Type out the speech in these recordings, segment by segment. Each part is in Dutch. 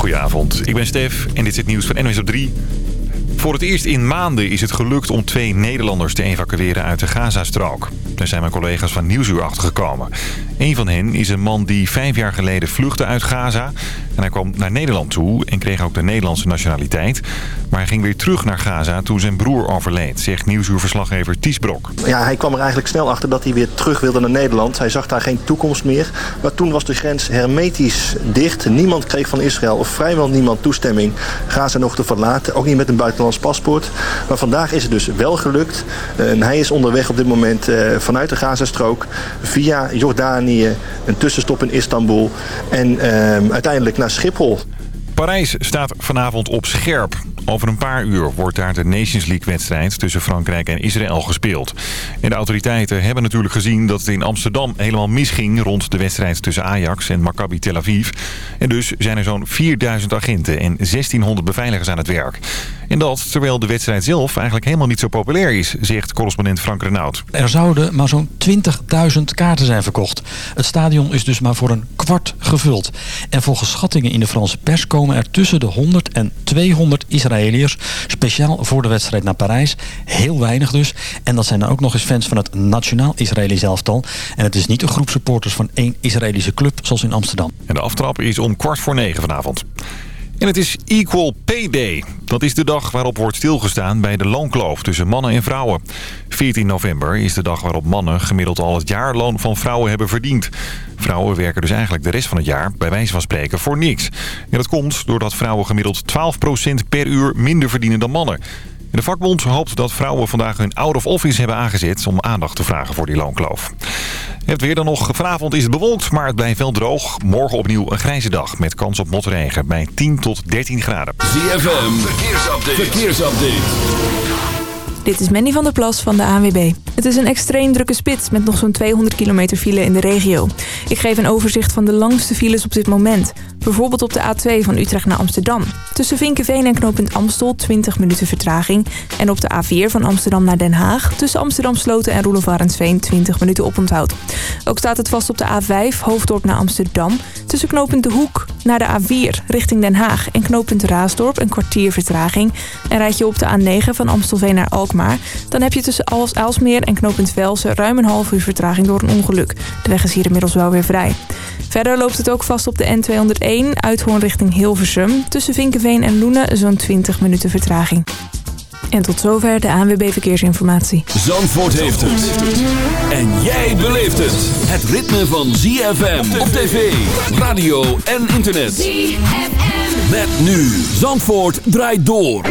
Goedenavond, ik ben Stef en dit is het nieuws van NWS op 3. Voor het eerst in maanden is het gelukt om twee Nederlanders te evacueren uit de Gazastrook. Daar zijn mijn collega's van Nieuwsuur achtergekomen. Een van hen is een man die vijf jaar geleden vluchtte uit Gaza. En hij kwam naar Nederland toe en kreeg ook de Nederlandse nationaliteit. Maar hij ging weer terug naar Gaza toen zijn broer overleed, zegt Nieuwsuurverslaggever Ties Brok. Ja, hij kwam er eigenlijk snel achter dat hij weer terug wilde naar Nederland. Hij zag daar geen toekomst meer. Maar toen was de grens hermetisch dicht. Niemand kreeg van Israël, of vrijwel niemand, toestemming Gaza nog te verlaten. Ook niet met een buitenlands paspoort. Maar vandaag is het dus wel gelukt. En hij is onderweg op dit moment eh, vanuit de Gazastrook via Jordanië, een tussenstop in Istanbul en ehm, uiteindelijk naar Schiphol. Parijs staat vanavond op scherp. Over een paar uur wordt daar de Nations League-wedstrijd tussen Frankrijk en Israël gespeeld. En de autoriteiten hebben natuurlijk gezien dat het in Amsterdam helemaal misging... rond de wedstrijd tussen Ajax en Maccabi Tel Aviv. En dus zijn er zo'n 4000 agenten en 1600 beveiligers aan het werk. En dat terwijl de wedstrijd zelf eigenlijk helemaal niet zo populair is, zegt correspondent Frank Renaud. Er zouden maar zo'n 20.000 kaarten zijn verkocht. Het stadion is dus maar voor een kwart gevuld. En volgens schattingen in de Franse pers komen er tussen de 100 en 200 Israëliërs... speciaal voor de wedstrijd naar Parijs. Heel weinig dus. En dat zijn dan ook nog eens fans van het Nationaal Israëlisch elftal. En het is niet een groep supporters van één Israëlische club zoals in Amsterdam. En de aftrap is om kwart voor negen vanavond. En het is Equal Pay Day. Dat is de dag waarop wordt stilgestaan bij de loonkloof tussen mannen en vrouwen. 14 november is de dag waarop mannen gemiddeld al het jaarloon van vrouwen hebben verdiend. Vrouwen werken dus eigenlijk de rest van het jaar, bij wijze van spreken, voor niks. En dat komt doordat vrouwen gemiddeld 12% per uur minder verdienen dan mannen. De vakbond hoopt dat vrouwen vandaag hun out-of-office hebben aangezet... om aandacht te vragen voor die loonkloof. Het weer dan nog. Vanavond is het bewolkt, maar het blijft wel droog. Morgen opnieuw een grijze dag met kans op motregen bij 10 tot 13 graden. ZFM, verkeersupdate. verkeersupdate. Dit is Mandy van der Plas van de ANWB. Het is een extreem drukke spits met nog zo'n 200 kilometer file in de regio. Ik geef een overzicht van de langste files op dit moment. Bijvoorbeeld op de A2 van Utrecht naar Amsterdam. Tussen Vinkenveen en knooppunt Amstel 20 minuten vertraging. En op de A4 van Amsterdam naar Den Haag. Tussen Amsterdam Sloten en Roelof 20 minuten oponthoud. Ook staat het vast op de A5 Hoofddorp naar Amsterdam. Tussen knooppunt De Hoek naar de A4 richting Den Haag. En knooppunt Raasdorp een kwartier vertraging. En rijd je op de A9 van Amstelveen naar Alkmaar. Dan heb je tussen Als Aalsmeer en knooppunt Velsen ruim een half uur vertraging door een ongeluk. De weg is hier inmiddels wel weer vrij. Verder loopt het ook vast op de N201 Uithoorn richting Hilversum. Tussen Vinkenveen en Loenen zo'n 20 minuten vertraging. En tot zover de ANWB Verkeersinformatie. Zandvoort heeft het. En jij beleeft het. Het ritme van ZFM op tv, radio en internet. ZFM. Met nu. Zandvoort draait door.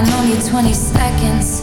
I known you 20 seconds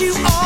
you are.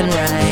and right.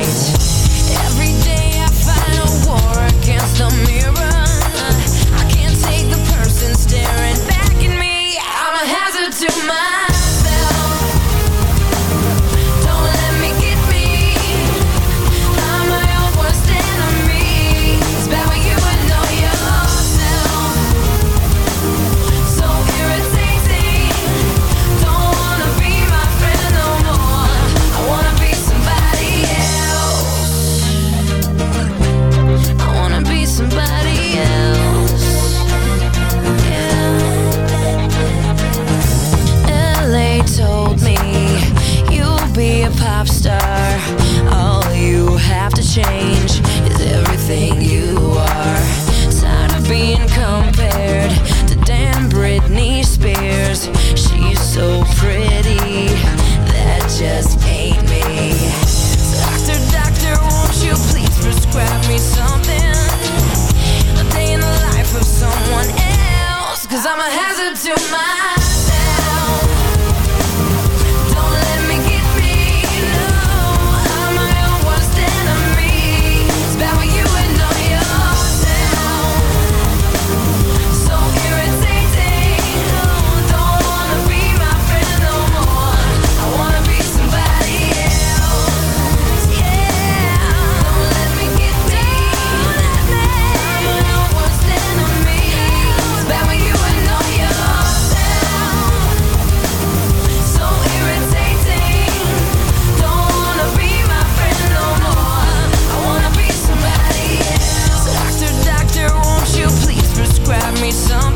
need some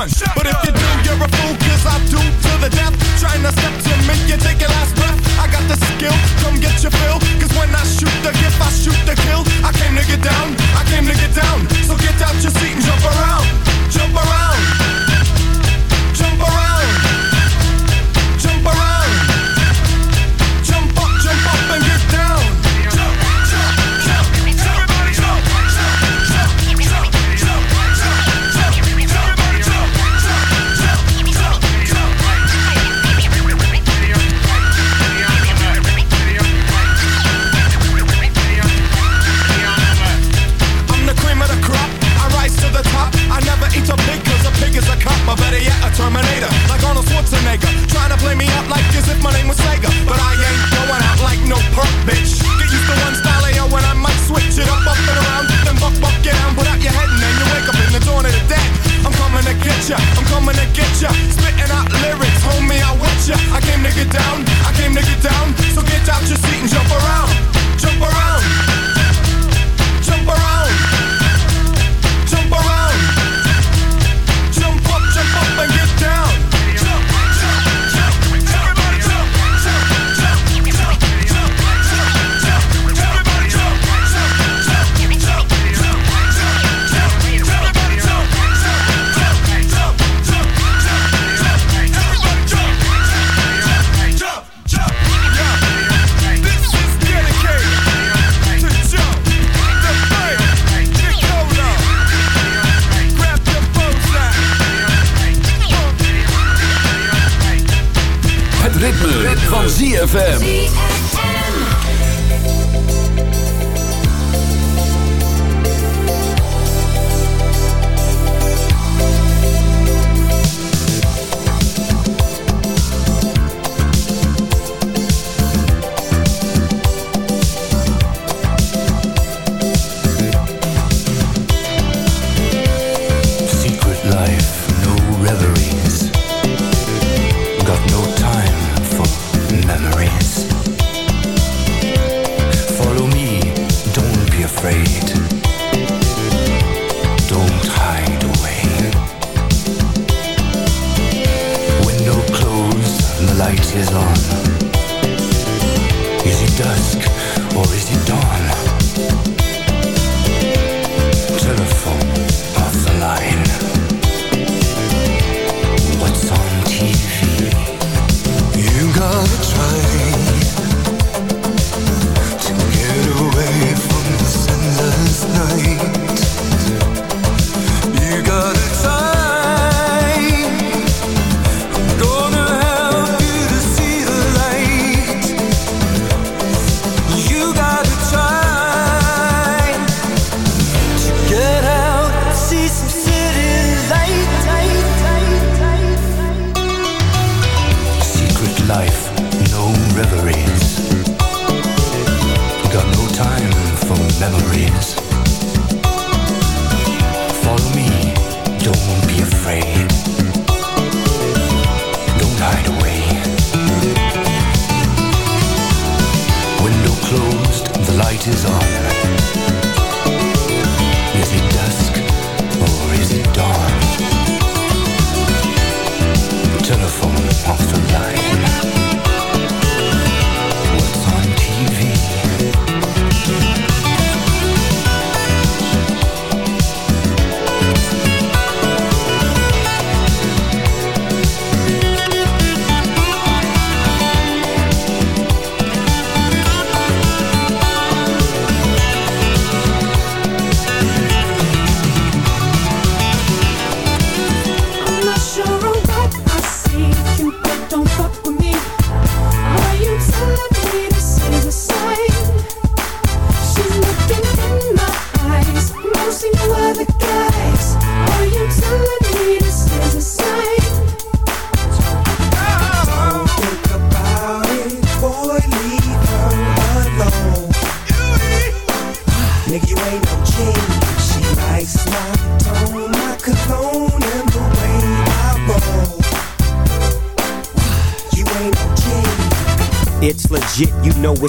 gun. But if you do, you're a fool, cause I do to the death. Trying to step to me, you take your last breath. I got the skill, come get your fill. Cause when I shoot the gift, I shoot the kill. I came to get down, I came to get down. So get out your seat and jump around, jump around. Terminator, like Arnold Schwarzenegger. Trying to play me out like as if my name was Sega. But I ain't going out like no perk, bitch. Get used to one style AO when I might switch it up, up and around. Then buck, buck, get down without your head and then you wake up in the dawn of the dead. I'm coming to get ya, I'm coming to get ya. Spitting out lyrics, homie, I want ya. I came to get down, I came to get down. So get out your seat and jump around, jump around.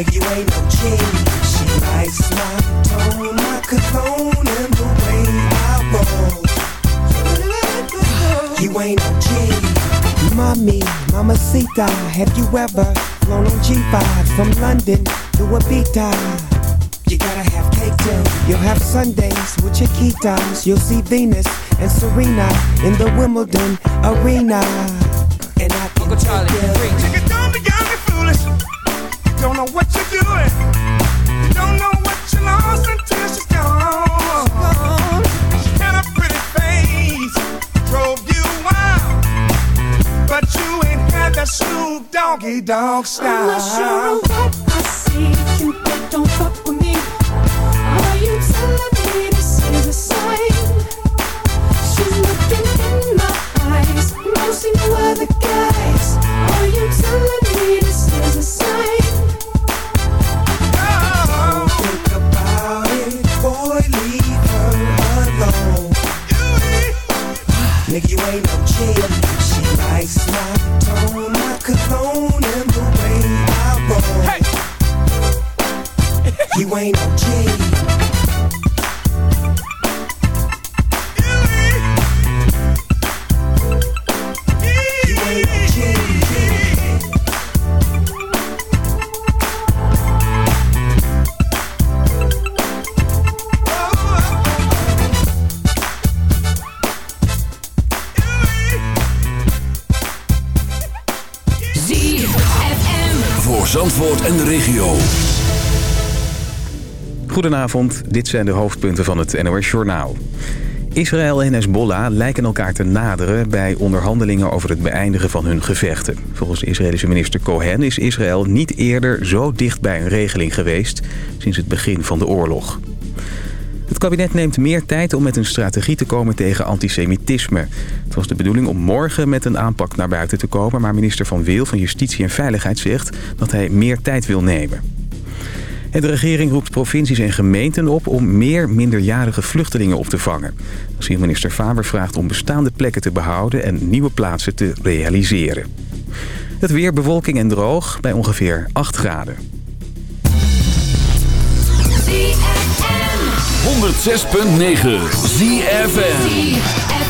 Nigga, you ain't no G. She likes my tone, my cologne, and the way I roll. You ain't no G. Mommy, mamacita, have you ever flown on G5 from London to Ibiza? You gotta have cake too. You'll have Sundays with your Chiquitas. You'll see Venus and Serena in the Wimbledon arena. dog style. I'm not sure what I see, but don't fuck Goedenavond, dit zijn de hoofdpunten van het NOS Journaal. Israël en Hezbollah lijken elkaar te naderen bij onderhandelingen over het beëindigen van hun gevechten. Volgens de Israëlische minister Cohen is Israël niet eerder zo dicht bij een regeling geweest sinds het begin van de oorlog. Het kabinet neemt meer tijd om met een strategie te komen tegen antisemitisme. Het was de bedoeling om morgen met een aanpak naar buiten te komen... maar minister Van Weel van Justitie en Veiligheid zegt dat hij meer tijd wil nemen. De regering roept provincies en gemeenten op om meer minderjarige vluchtelingen op te vangen. Asielminister Faber vraagt om bestaande plekken te behouden en nieuwe plaatsen te realiseren. Het weer bewolking en droog bij ongeveer 8 graden. 106.9 ZFM.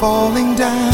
falling down.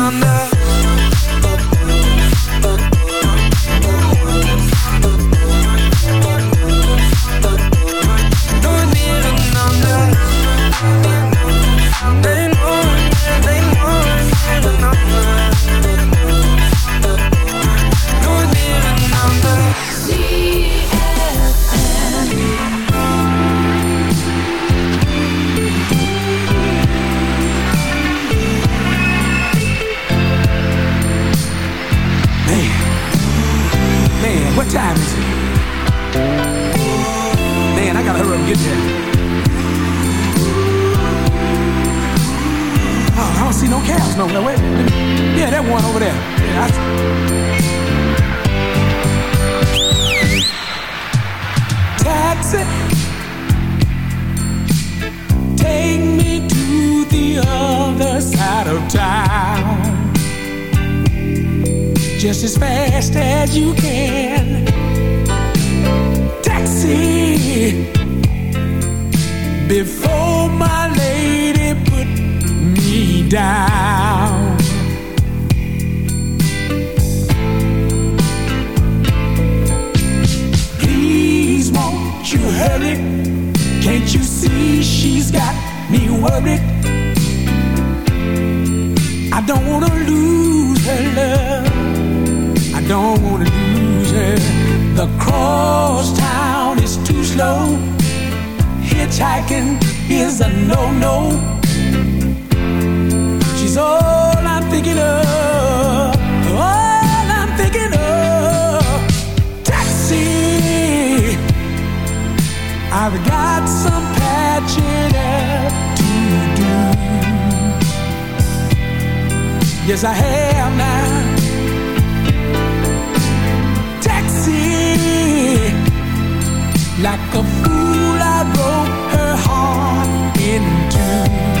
wait. Yeah, that one over there. Yeah, I- Taxi. Take me to the other side of town just as fast as you can. Taxi, before my down. Please, won't you hurry? Can't you see she's got me worried? I don't wanna lose her love. I don't wanna lose her. The cross town is too slow. Hitchhiking is a no-no. All I'm thinking of. All I'm thinking of. Taxi. I've got some patching up to do. Yes, I have now. Taxi, like a fool, I broke her heart in two.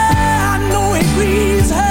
Please her